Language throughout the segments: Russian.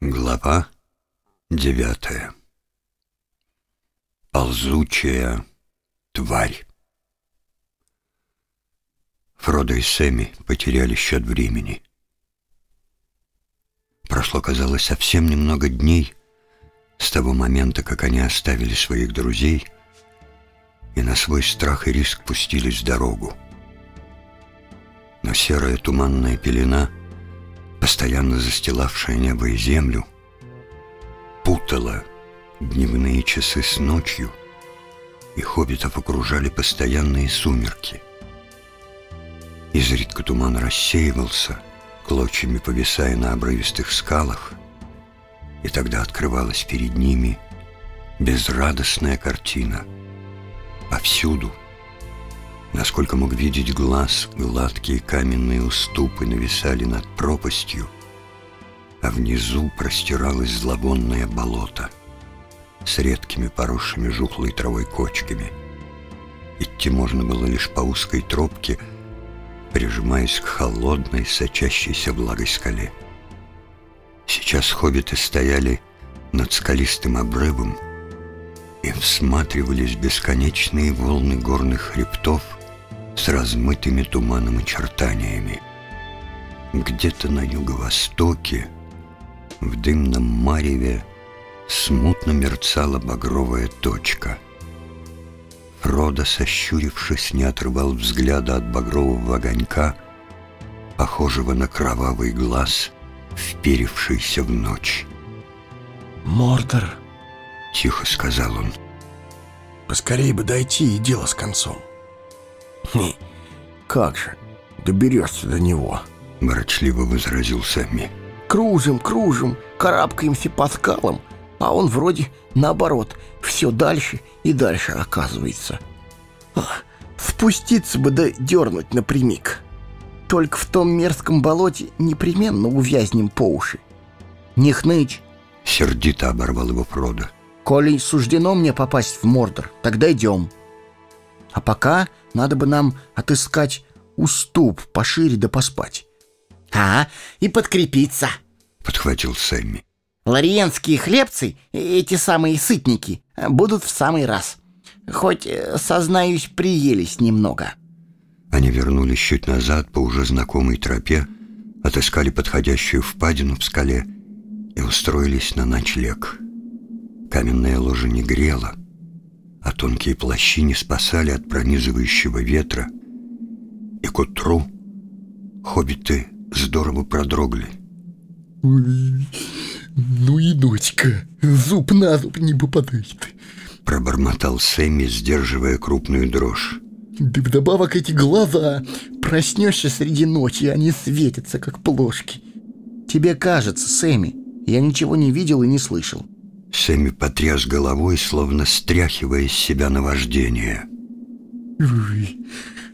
Глава девятая Ползучая тварь Фродо и Сэмми потеряли счет времени. Прошло, казалось, совсем немного дней с того момента, как они оставили своих друзей и на свой страх и риск пустились в дорогу. Но серая туманная пелена — постоянно застилавшая небо и землю, путала дневные часы с ночью, и хоббитов окружали постоянные сумерки. Изредка туман рассеивался, клочьями повисая на обрывистых скалах, и тогда открывалась перед ними безрадостная картина. Повсюду — Насколько мог видеть глаз, гладкие каменные уступы нависали над пропастью, а внизу простиралось зловонное болото с редкими поросшими жухлой травой кочками. Идти можно было лишь по узкой тропке, прижимаясь к холодной, сочащейся влагой скале. Сейчас хоббиты стояли над скалистым обрывом и всматривались в бесконечные волны горных хребтов — с размытыми туманом очертаниями. Где-то на юго-востоке, в дымном мареве, смутно мерцала багровая точка. Фродо, сощурившись, не отрывал взгляда от багрового огонька, похожего на кровавый глаз, вперившийся в ночь. «Мордор!» — тихо сказал он. «Поскорей бы дойти и дело с концом». Хм, как же, доберешься до него? Ворочливо возразил Сэмми. Кружим, кружим, карабкаемся по скалам, а он вроде наоборот, все дальше и дальше оказывается. А, спуститься бы да дернуть напрямик. Только в том мерзком болоте непременно увязнем по уши. Не хнычь. Сердито оборвал его Фродо. Коли суждено мне попасть в Мордор, тогда идем. А пока надо бы нам отыскать уступ пошире да поспать. А, и подкрепиться, подхватил Сэмми. Лориенские хлебцы, эти самые сытники, будут в самый раз. Хоть, э, сознаюсь, приелись немного. Они вернулись чуть назад по уже знакомой тропе, отыскали подходящую впадину в скале и устроились на ночлег. Каменная ложа не грела, а тонкие плащи не спасали от пронизывающего ветра, и к утру хоббиты здорово продрогли. «Ой, ну и дочка, зуб на зуб не попадает», — пробормотал Сэмми, сдерживая крупную дрожь. «Да вдобавок эти глаза, проснешься среди ночи, они светятся, как плошки». «Тебе кажется, Сэмми, я ничего не видел и не слышал». Сэмми потряс головой, словно стряхивая из себя наваждение.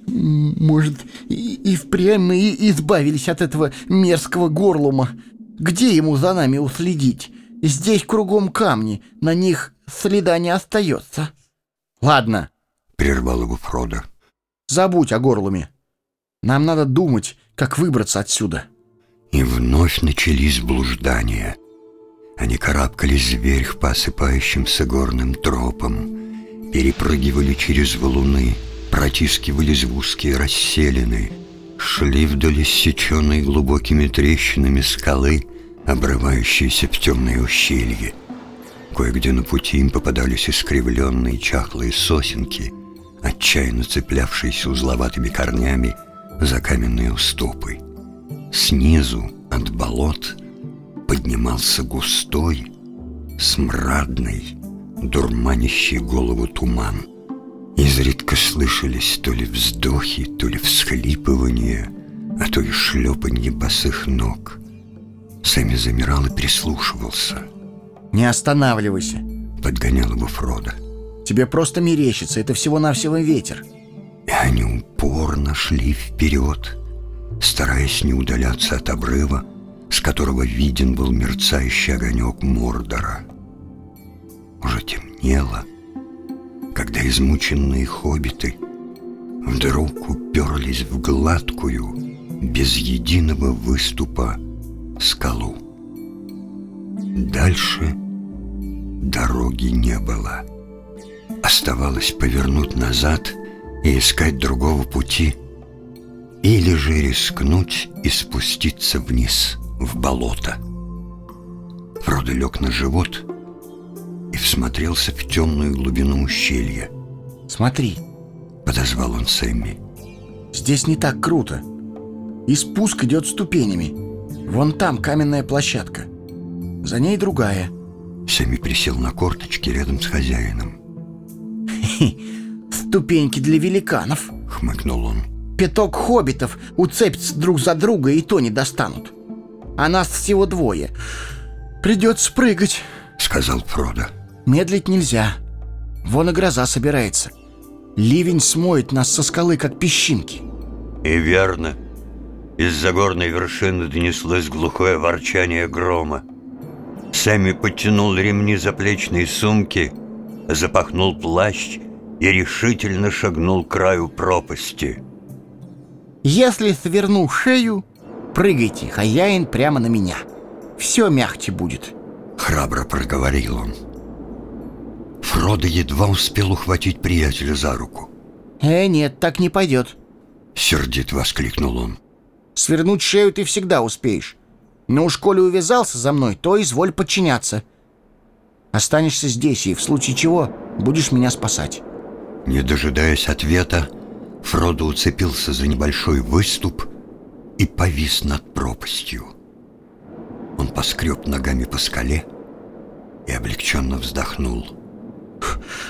«Может, и, и впрямь мы избавились от этого мерзкого горлума? Где ему за нами уследить? Здесь кругом камни, на них следа не остается». «Ладно», — прервал его Фродо. «Забудь о горлуме. Нам надо думать, как выбраться отсюда». И вновь начались блуждания — они карабкались вверх по осыпающимся горным тропам, перепрыгивали через валуны, протискивались в узкие расселины, шли вдоль иссеченной глубокими трещинами скалы, обрывающиеся в темные ущелья. Кое-где на пути им попадались искривленные чахлые сосенки, отчаянно цеплявшиеся узловатыми корнями за каменные уступы. Снизу, от болот, поднимался густой, смрадный, дурманящий голову туман. Изредка слышались то ли вздохи, то ли всхлипывания, а то и шлепанье босых ног. Сэмми замирал и прислушивался. «Не останавливайся», — подгонял его Фродо. «Тебе просто мерещится, это всего-навсего ветер». И они упорно шли вперед, стараясь не удаляться от обрыва, с которого виден был мерцающий огонек Мордора. Уже темнело, когда измученные хоббиты вдруг уперлись в гладкую, без единого выступа скалу. Дальше дороги не было. Оставалось повернуть назад и искать другого пути, или же рискнуть и спуститься вниз, в болото. Фродо лег на живот и всмотрелся в темную глубину ущелья. Смотри, Подозвал он Сэмми. здесь не так круто. И спуск идет ступенями. Вон там каменная площадка. За ней другая. Сэмми присел на корточки рядом с хозяином. Ступеньки для великанов. Хмыкнул он. Пяток хоббитов уцепятся друг за друга и то не достанут. А нас всего двое. Придется прыгать. Сказал Фродо. Медлить нельзя. Вон и гроза собирается. Ливень смоет нас со скалы, как песчинки. И верно. Из-за горной вершины донеслось глухое ворчание грома. Сэмми подтянул ремни заплечной сумки, запахнул плащ и решительно шагнул к краю пропасти. Если сверну шею, прыгайте, хозяин, прямо на меня. Все мягче будет. Храбро проговорил он. Фродо едва успел ухватить приятеля за руку. Э, нет, так не пойдет. Сердит воскликнул он. Свернуть шею ты всегда успеешь. Но уж коли увязался за мной, то изволь подчиняться. Останешься здесь и в случае чего будешь меня спасать. Не дожидаясь ответа, Фродо уцепился за небольшой выступ и повис над пропастью. Он поскреб ногами по скале и облегченно вздохнул.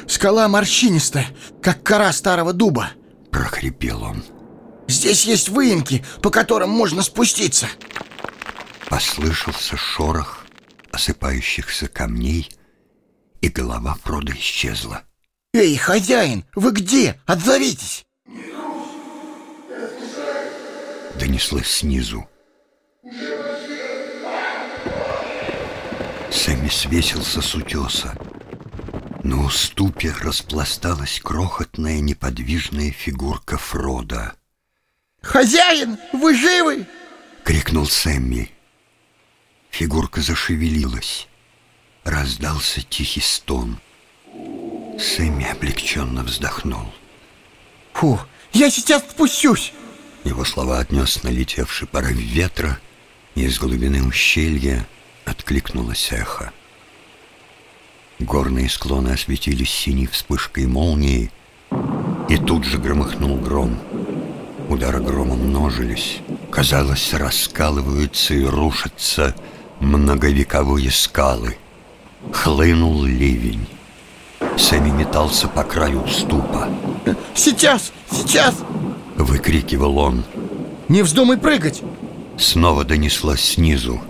Скала морщинистая, как кора старого дуба. Прохрипел он. Здесь есть выемки, по которым можно спуститься. Послышался шорох осыпающихся камней, и голова Фрода исчезла. Эй, хозяин, вы где? Отзовитесь! Донеслось снизу. Сэмми свесился с утеса. На уступе распласталась крохотная неподвижная фигурка Фрода. Хозяин, вы живы? Крикнул Сэмми. Фигурка зашевелилась. Раздался тихий стон. Сэмми облегченно вздохнул. Фу, я сейчас спущусь. Его слова отнес налетевший порыв ветра, и из глубины ущелья откликнулось эхо. Горные склоны осветились синей вспышкой молнии, и тут же громыхнул гром. Удары грома множились. Казалось, раскалываются и рушатся многовековые скалы. Хлынул ливень. Сэмми метался по краю уступа. Сейчас, сейчас. Выкрикивал он. Не вздумай прыгать. Снова донеслось снизу.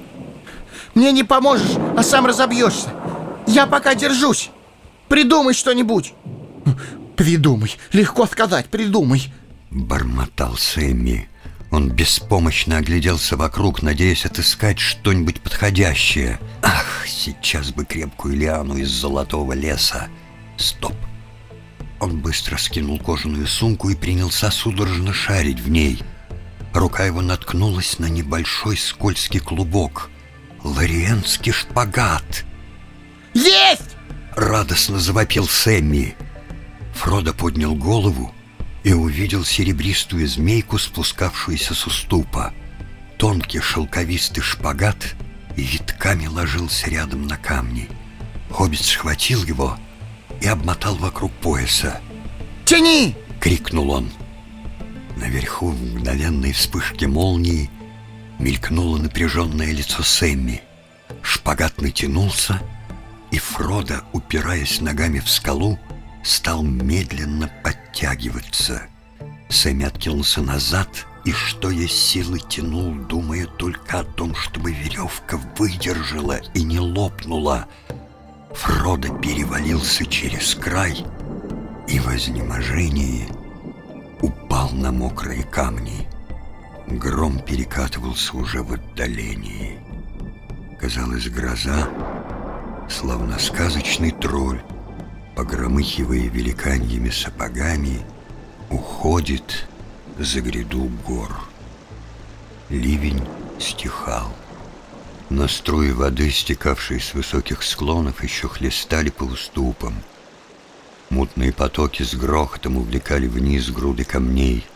Мне не поможешь, а сам разобьешься. Я пока держусь. Придумай что-нибудь. Придумай. Легко сказать, придумай. Бормотал Сэмми. Он беспомощно огляделся вокруг, надеясь отыскать что-нибудь подходящее. Ах, сейчас бы крепкую лиану из золотого леса. Стоп. Он быстро скинул кожаную сумку и принялся судорожно шарить в ней. Рука его наткнулась на небольшой скользкий клубок. Лориенский шпагат. Есть! Радостно завопил Сэмми. Фродо поднял голову и увидел серебристую змейку, спускавшуюся с уступа. Тонкий шелковистый шпагат витками ложился рядом на камни. Хоббит схватил его и обмотал вокруг пояса. Тяни! — крикнул он. Наверху в мгновенной вспышке молнии мелькнуло напряженное лицо Сэмми. Шпагат натянулся, и Фродо, упираясь ногами в скалу, стал медленно подтягиваться. Сэмми откинулся назад и, что есть силы, тянул, думая только о том, чтобы веревка выдержала и не лопнула. Фродо перевалился через край и в изнеможении упал на мокрые камни. Гром перекатывался уже в отдалении. Казалось, гроза, словно сказочный тролль, погромыхивая великаньими сапогами, уходит за гряду гор. Ливень стихал. Но струи воды, стекавшие с высоких склонов, еще хлестали по уступам. Мутные потоки с грохотом увлекали вниз груды камней.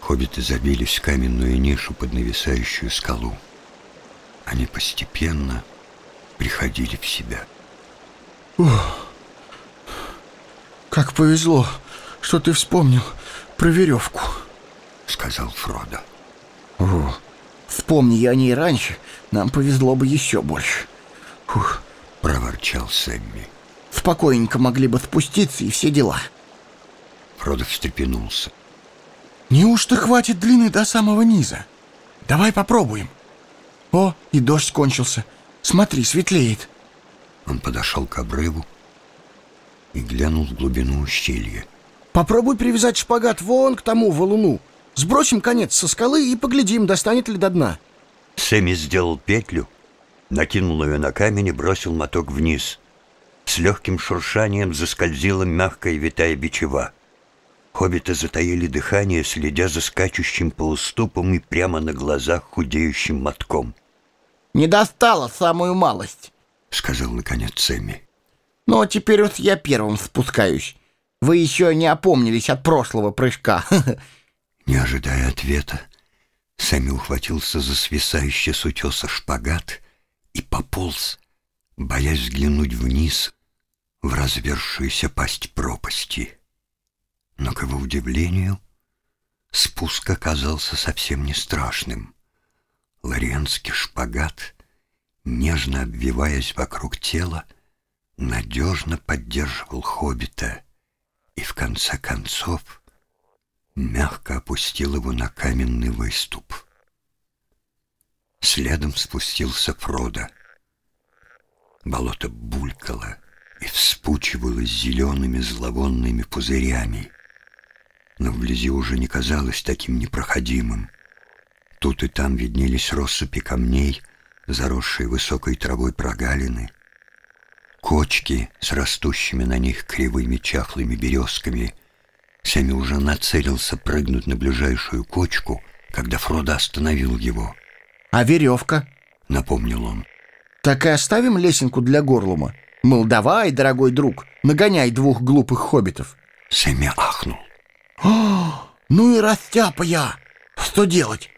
Хоббиты забились в каменную нишу под нависающую скалу. Они постепенно приходили в себя. Как повезло, что ты вспомнил про веревку. Сказал Фродо. О, вспомни я о ней раньше, нам повезло бы еще больше. Фух, Проворчал Сэмми. спокойненько могли бы спуститься и все дела. Фродо встрепенулся. Неужто хватит длины до самого низа? Давай попробуем. О, и дождь кончился. Смотри, светлеет. Он подошел к обрыву и глянул в глубину ущелья. Попробуй привязать шпагат вон к тому валуну. Сбросим конец со скалы и поглядим, достанет ли до дна. Сэмми сделал петлю, накинул ее на камень и бросил моток вниз. С легким шуршанием заскользила мягкая витая бичева. Хоббиты затаили дыхание, следя за скачущим по уступам и прямо на глазах худеющим мотком, Не достала самую малость. — сказал наконец Сэмми. Но теперь вот я первым спускаюсь. Вы еще не опомнились от прошлого прыжка. Не ожидая ответа, Сэмми ухватился за свисающий с утеса шпагат и пополз, боясь взглянуть вниз в развершуюся пасть пропасти. Но, к его удивлению, спуск оказался совсем не страшным. Лориенский шпагат, нежно обвиваясь вокруг тела, надежно поддерживал хоббита и, в конце концов, мягко опустил его на каменный выступ. Следом спустился Фродо. Болото булькало и вспучивалось зелеными зловонными пузырями, но вблизи уже не казалось таким непроходимым. Тут и там виднелись россыпи камней, заросшие высокой травой прогалины, кочки с растущими на них кривыми чахлыми березками. Сэмми уже нацелился прыгнуть на ближайшую кочку, когда Фродо остановил его. а веревка? Напомнил он. Так и оставим лесенку для горлума. Мол, давай, дорогой друг, нагоняй двух глупых хоббитов. Сэмми ахнул. Ну и растяпа я. Что делать?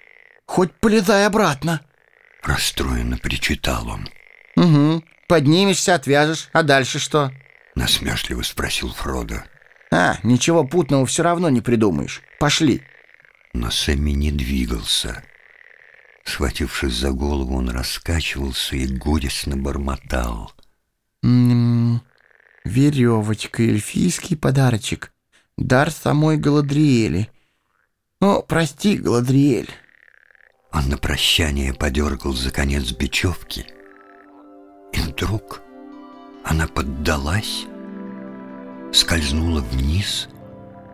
Хоть полезай обратно. Расстроенно причитал он. Угу. Поднимешься, отвяжешь. А дальше что? Насмешливо спросил Фродо. А, ничего путного все равно не придумаешь. Пошли. Но Сэмми не двигался. Схватившись за голову, он раскачивался и горестно бормотал. М-м, веревочка, эльфийский подарочек. Дар самой Галадриэли. О, прости, Галадриэль. Он на прощание подергал за конец бечевки. И вдруг она поддалась, скользнула вниз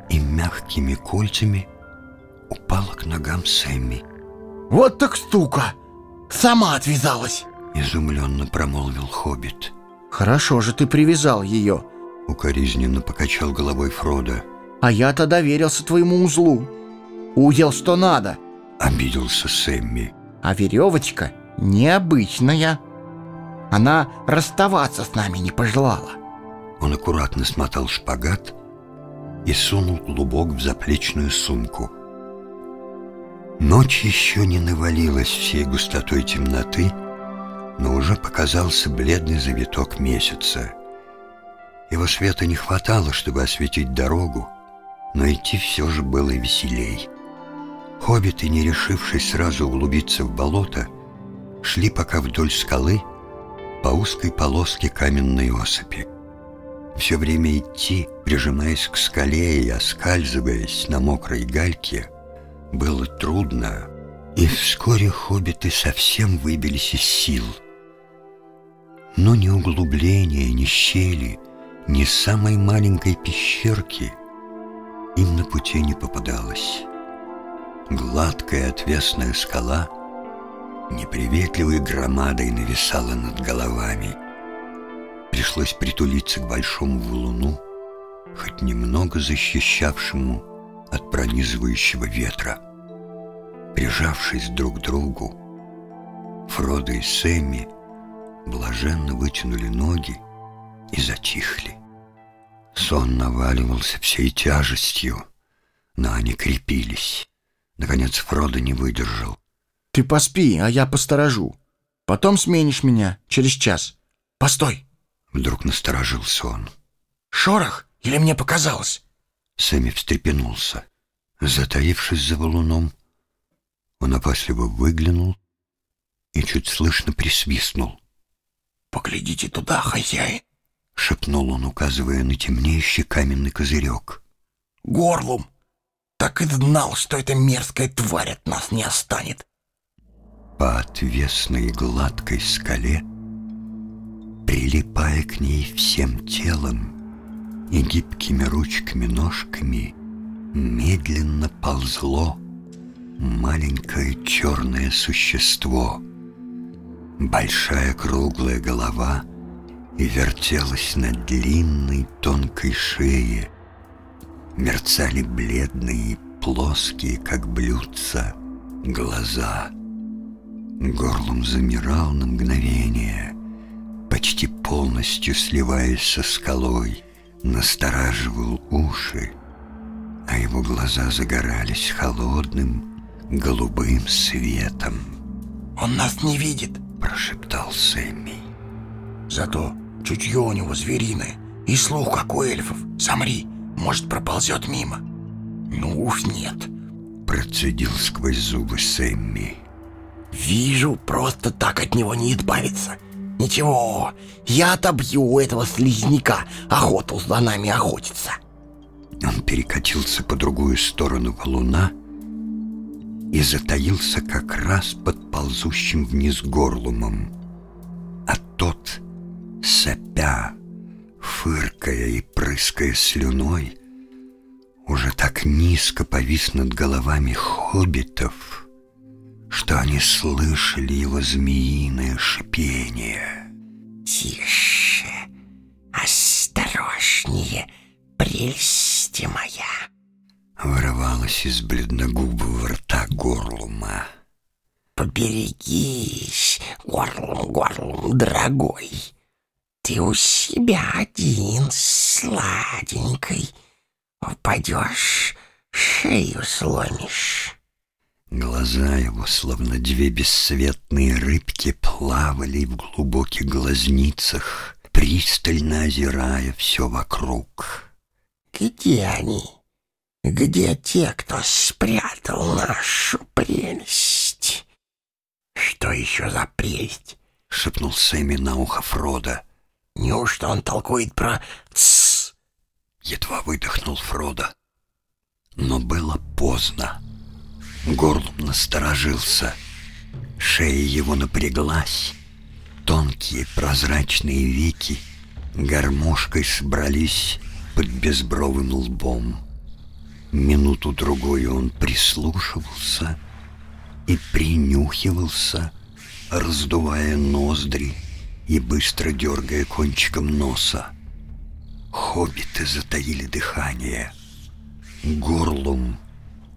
и мягкими кольцами упала к ногам Сэмми. Вот так стука. Сама отвязалась. Изумленно промолвил Хоббит. Хорошо же ты привязал ее. Укоризненно покачал головой Фродо. А я-то доверился твоему узлу. Узел что надо. Обиделся Сэмми. А веревочка необычная. Она расставаться с нами не пожелала. Он аккуратно смотал шпагат и сунул клубок в заплечную сумку. Ночь еще не навалилась всей густотой темноты, но уже показался бледный завиток месяца. Его света не хватало, чтобы осветить дорогу, но идти все же было веселей. Хоббиты, не решившись сразу углубиться в болото, шли пока вдоль скалы по узкой полоске каменной осыпи. Все время идти, прижимаясь к скале и оскальзываясь на мокрой гальке, было трудно, и вскоре хоббиты совсем выбились из сил. Но ни углубления, ни щели, ни самой маленькой пещерки им на пути не попадалось. Гладкая отвесная скала неприветливой громадой нависала над головами. Пришлось притулиться к большому валуну, хоть немного защищавшему от пронизывающего ветра. Прижавшись друг к другу, Фродо и Сэмми блаженно вытянули ноги и затихли. Сон наваливался всей тяжестью, но они крепились. Наконец Фродо не выдержал. Ты поспи, а я посторожу. Потом сменишь меня через час. Постой. Вдруг насторожился он. Шорох? Или мне показалось? Сэмми встрепенулся. Затаившись за валуном, он опасливо выглянул и чуть слышно присвистнул. «Поглядите туда, хозяин!» — шепнул он, указывая на темнеющий каменный козырек. «Горлум! Так и знал, что эта мерзкая тварь от нас не останет!» По отвесной гладкой скале, прилипая к ней всем телом и гибкими ручками-ножками, медленно ползло маленькое черное существо. Большая круглая голова и вертелась на длинной тонкой шее. Мерцали бледные, плоские, как блюдца, глаза. Горлом замирал на мгновение, почти полностью сливаясь со скалой, настораживал уши, а его глаза загорались холодным, голубым светом. «Он нас не видит!» — прошептал Сэмми. «Зато чутье у него звериное и слух, как у эльфов. Замри, может, проползет мимо». «Ну уж нет!» — процедил сквозь зубы Сэмми. «Вижу, просто так от него не избавиться. Ничего, я отобью у этого слизняка охоту за нами охотиться». Он перекатился по другую сторону валуна и затаился как раз под ползущим вниз горлумом. А тот, сопя, фыркая и прыская слюной, уже так низко повис над головами хоббитов, что они слышали его змеиное шипение. «Тише, осторожнее, прелесть моя!» Вырывалось из бледногубого рта горлума. «Поберегись, горлум, горлум, дорогой! Ты у себя один, сладенькой, упадешь, шею сломишь». Глаза его, словно две бесцветные рыбки, плавали в глубоких глазницах, пристально озирая все вокруг. «Где они? Где те, кто спрятал нашу прелесть?» «Что еще за прелесть?» — шепнул Сэмми на ухо Фрода. «Неужто он толкует про «тссс»?» Едва выдохнул Фрода. Но было поздно. Горлум насторожился. Шея его напряглась. Тонкие прозрачные веки гармошкой собрались под безбровым лбом. Минуту-другую он прислушивался и принюхивался, раздувая ноздри и быстро дергая кончиком носа. Хоббиты затаили дыхание. Горлум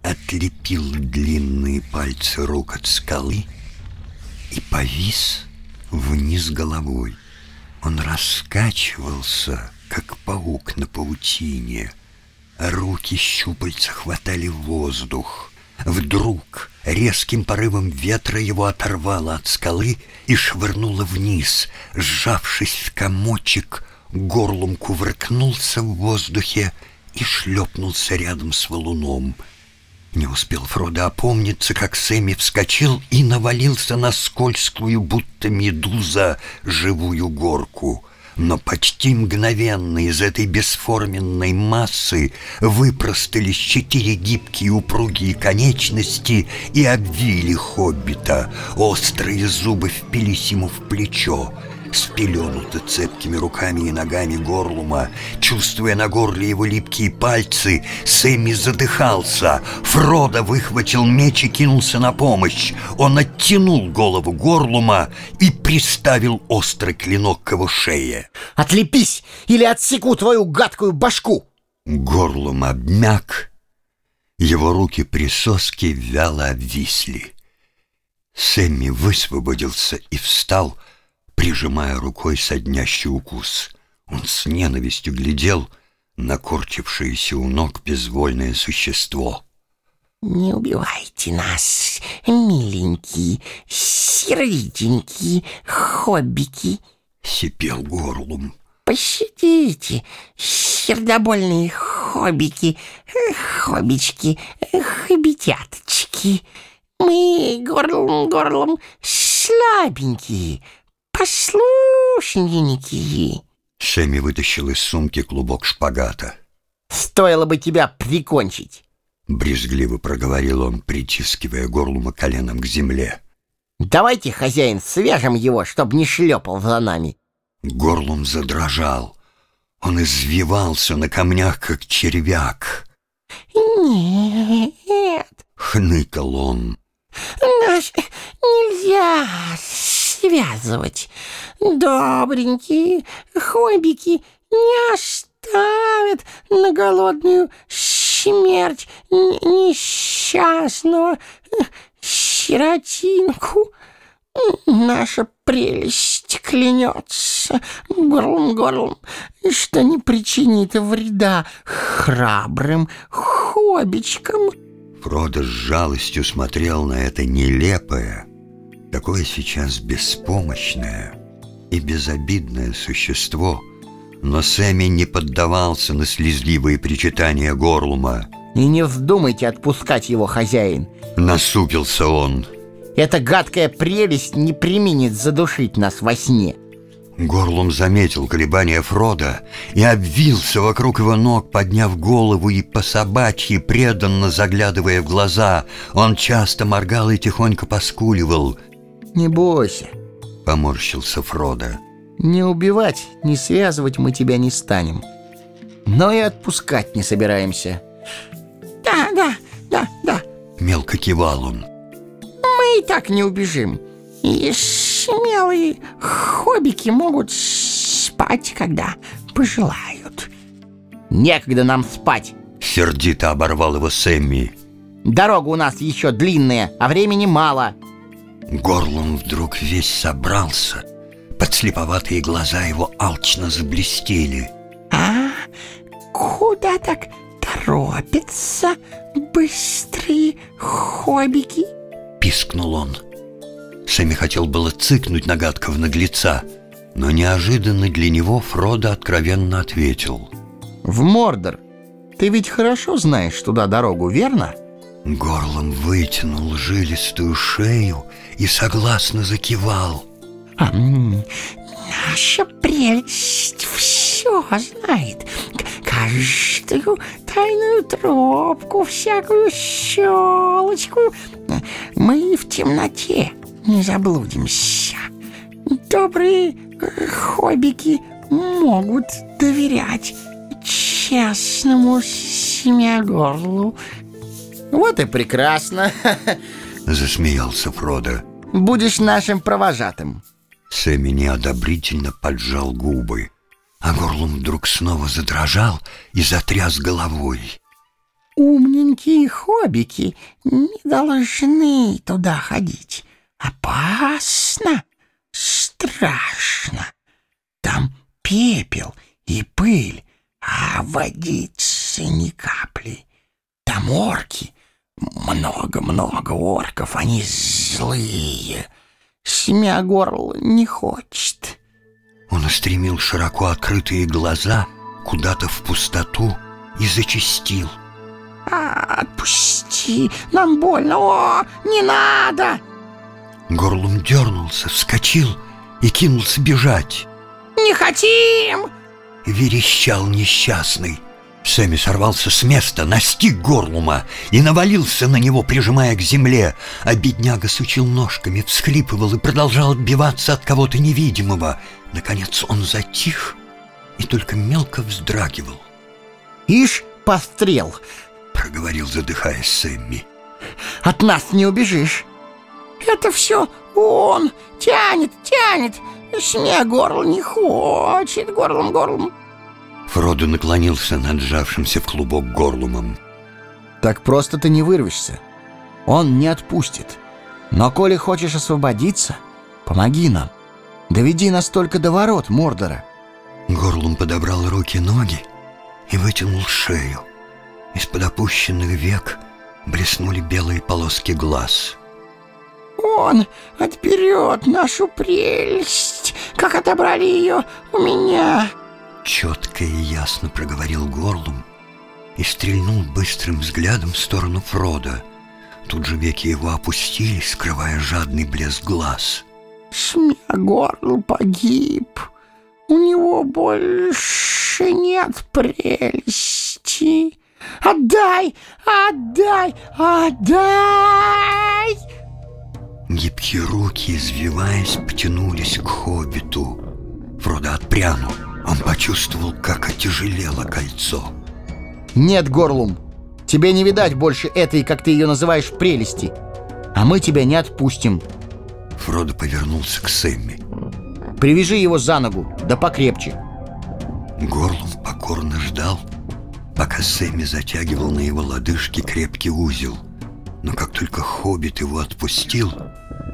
отлепил длинные пальцы рук от скалы и повис вниз головой. Он раскачивался, как паук на паутине. Руки щупальца хватали воздух. Вдруг резким порывом ветра его оторвало от скалы и швырнуло вниз. Сжавшись в комочек, горлом кувыркнулся в воздухе и шлепнулся рядом с валуном — не успел Фродо опомниться, как Сэмми вскочил и навалился на скользкую, будто медуза, живую горку. Но почти мгновенно из этой бесформенной массы выпростались четыре гибкие упругие конечности и обвили хоббита. Острые зубы впились ему в плечо спеленуто цепкими руками и ногами горлума. Чувствуя на горле его липкие пальцы, Сэмми задыхался. Фродо выхватил меч и кинулся на помощь. Он оттянул голову горлума и приставил острый клинок к его шее. Отлепись, или отсеку твою гадкую башку! Горлум обмяк. Его руки присоски вяло обвисли. Сэмми высвободился и встал, прижимая рукой соднящий укус. Он с ненавистью глядел на корчившееся у ног безвольное существо. Не убивайте нас, миленькие, сердитенькие хоббики. Сипел горлом. Пощадите, сердобольные хоббики, хоббички, хобитяточки. Мы горлом, горлом слабенькие, послушненькие. Сэмми вытащил из сумки клубок шпагата. Стоило бы тебя прикончить. Брезгливо проговорил он, притискивая горлума коленом к земле. Давайте, хозяин, свяжем его, чтоб не шлепал за нами. Горлум задрожал. Он извивался на камнях, как червяк. Нет, Хныкал он. нас нельзя связывать. Добренькие хоббики не оставят на голодную смерть несчастного сиротинку. Наша прелесть клянется горлом горлом, что не причинит вреда храбрым хоббичкам. Фродо с жалостью смотрел на это нелепое, такое сейчас беспомощное и безобидное существо, но Сэмми не поддавался на слезливые причитания Горлума. И не вздумайте отпускать его, хозяин. Насупился он. Эта гадкая прелесть не применит задушить нас во сне. Горлум заметил колебания Фрода и обвился вокруг его ног, подняв голову и по собачьи, преданно заглядывая в глаза. Он часто моргал и тихонько поскуливал. Не бойся. Поморщился Фродо. Не убивать, не связывать мы тебя не станем. Но и отпускать не собираемся. Да, да, да, да. Мелко кивал он. Мы и так не убежим. И смелые хоббики могут спать, когда пожелают. Некогда нам спать. Сердито оборвал его Сэмми. Дорога у нас еще длинная, а времени мало. Горлом вдруг весь собрался. Подслеповатые глаза его алчно заблестели. А куда так торопятся быстрые хоббики? Пискнул он. Сэмми хотел было цыкнуть на гадкого наглеца, но неожиданно для него Фродо откровенно ответил. В Мордор. Ты ведь хорошо знаешь туда дорогу, верно? Горлом вытянул жилистую шею и согласно закивал. А, наша прелесть все знает. Каждую тайную тропку, всякую щелочку. Мы в темноте не заблудимся. Добрые э, хоббики могут доверять честному семягорлу. Вот и прекрасно. Засмеялся Фродо. Будешь нашим провожатым. Сэмми неодобрительно поджал губы, а горлом вдруг снова задрожал и затряс головой. Умненькие хоббики не должны туда ходить. Опасно, страшно. Там пепел и пыль, а водицы ни капли. Там орки, много-много орков, они злые. Семя горл не хочет. Он устремил широко открытые глаза куда-то в пустоту и зачастил. А, отпусти, нам больно, о, не надо! Горлум дернулся, вскочил и кинулся бежать. Не хотим! Верещал несчастный. Сэмми сорвался с места, настиг горлума и навалился на него, прижимая к земле, а бедняга сучил ножками, всхлипывал и продолжал отбиваться от кого-то невидимого. Наконец он затих и только мелко вздрагивал, Ишь, пострел, проговорил, задыхаясь Сэмми. от нас не убежишь. Это все он тянет, тянет. Смея горло не хочет, горлом, горлом. Фродо наклонился над сжавшимся в клубок горлумом. Так просто ты не вырвешься. Он не отпустит. Но коли хочешь освободиться, помоги нам. Доведи нас только до ворот Мордора. Горлум подобрал руки и ноги и вытянул шею. Из-под опущенных век блеснули белые полоски глаз. Он отберет нашу прелесть, как отобрали ее у меня. Четко и ясно проговорил горлом и стрельнул быстрым взглядом в сторону Фрода. Тут же веки его опустились, скрывая жадный блеск глаз. Смягорл погиб. У него больше нет прелести. Отдай, отдай, отдай! Гибкие руки, извиваясь, потянулись к хоббиту. Фродо отпрянул. Он почувствовал, как отяжелело кольцо. Нет, Горлум, тебе не видать больше этой, как ты ее называешь, прелести. А мы тебя не отпустим. Фродо повернулся к Сэмми. Привяжи его за ногу, да покрепче. Горлум покорно ждал, пока Сэмми затягивал на его лодыжке крепкий узел. Но как только хоббит его отпустил,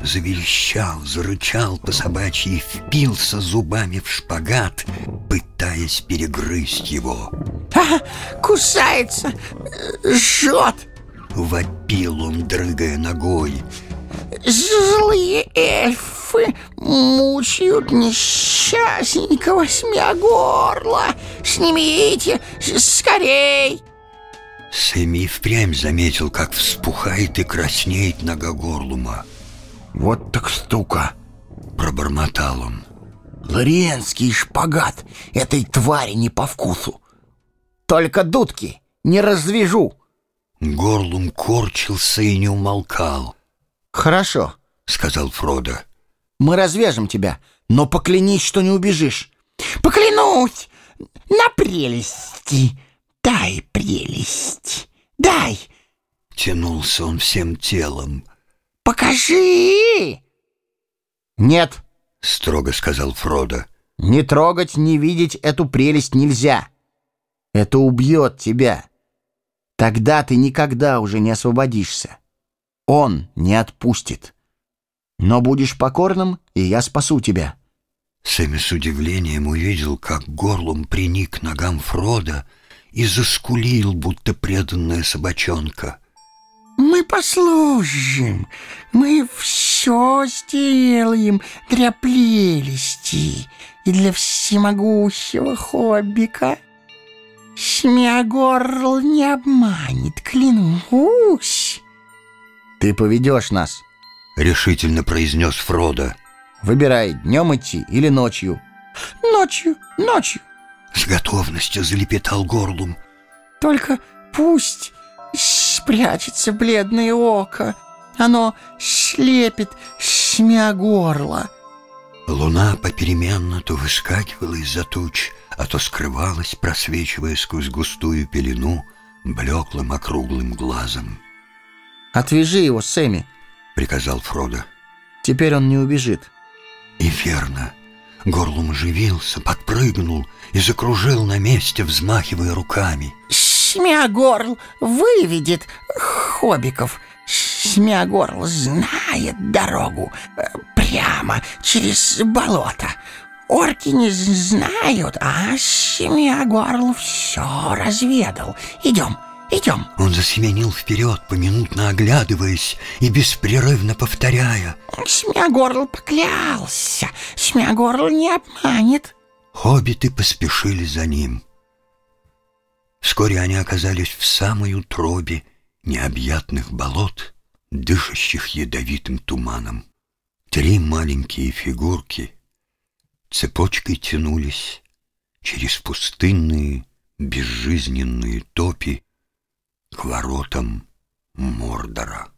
заверещал, зарычал по собачьи впился зубами в шпагат, пытаясь перегрызть его. А, кусается, жжет. Вопил он, дрыгая ногой. Злые эльфы мучают несчастненького Смеогорла. Снимите скорей. Сэмми впрямь заметил, как вспухает и краснеет нога горлума. Вот так стука. Пробормотал он. Лориенский шпагат этой твари не по вкусу. Только дудки не развяжу. Горлум корчился и не умолкал, Хорошо, сказал Фродо. мы развяжем тебя, но поклянись, что не убежишь. Поклянусь на прелести. Дай прелесть. Дай. Тянулся он всем телом. Покажи. Нет, Строго сказал Фродо. не трогать, не видеть эту прелесть нельзя. Это убьет тебя. Тогда ты никогда уже не освободишься. Он не отпустит. Но будешь покорным, и я спасу тебя. Сэмми с удивлением увидел, как горлом приник к ногам Фрода и заскулил, будто преданная собачонка. Послужим. Мы все сделаем для прелести и для всемогущего хоббика. Смеогорл не обманет, клянусь. Ты поведешь нас. Решительно произнес Фродо. Выбирай, днем идти или ночью. Ночью, ночью. С готовностью залепетал горлум. Только пусть спрячется бледное око. Оно слепит смеогорло. Луна попеременно то выскакивала из-за туч, а то скрывалась, просвечивая сквозь густую пелену блеклым округлым глазом. Отвяжи его, Сэмми. — приказал Фродо. Теперь он не убежит. И верно. Горлум оживился, подпрыгнул и закружил на месте, взмахивая руками. Смеогорл выведет хоббиков. Смеогорл знает дорогу э, прямо через болото. Орки не знают, а Смеогорл все разведал. Идем, идем. Он засеменил вперед, поминутно оглядываясь и беспрерывно повторяя. Смеогорл поклялся. Смеогорл не обманет. Хоббиты поспешили за ним. Вскоре они оказались в самой утробе необъятных болот, дышащих ядовитым туманом. Три маленькие фигурки цепочкой тянулись через пустынные безжизненные топи к воротам Мордора.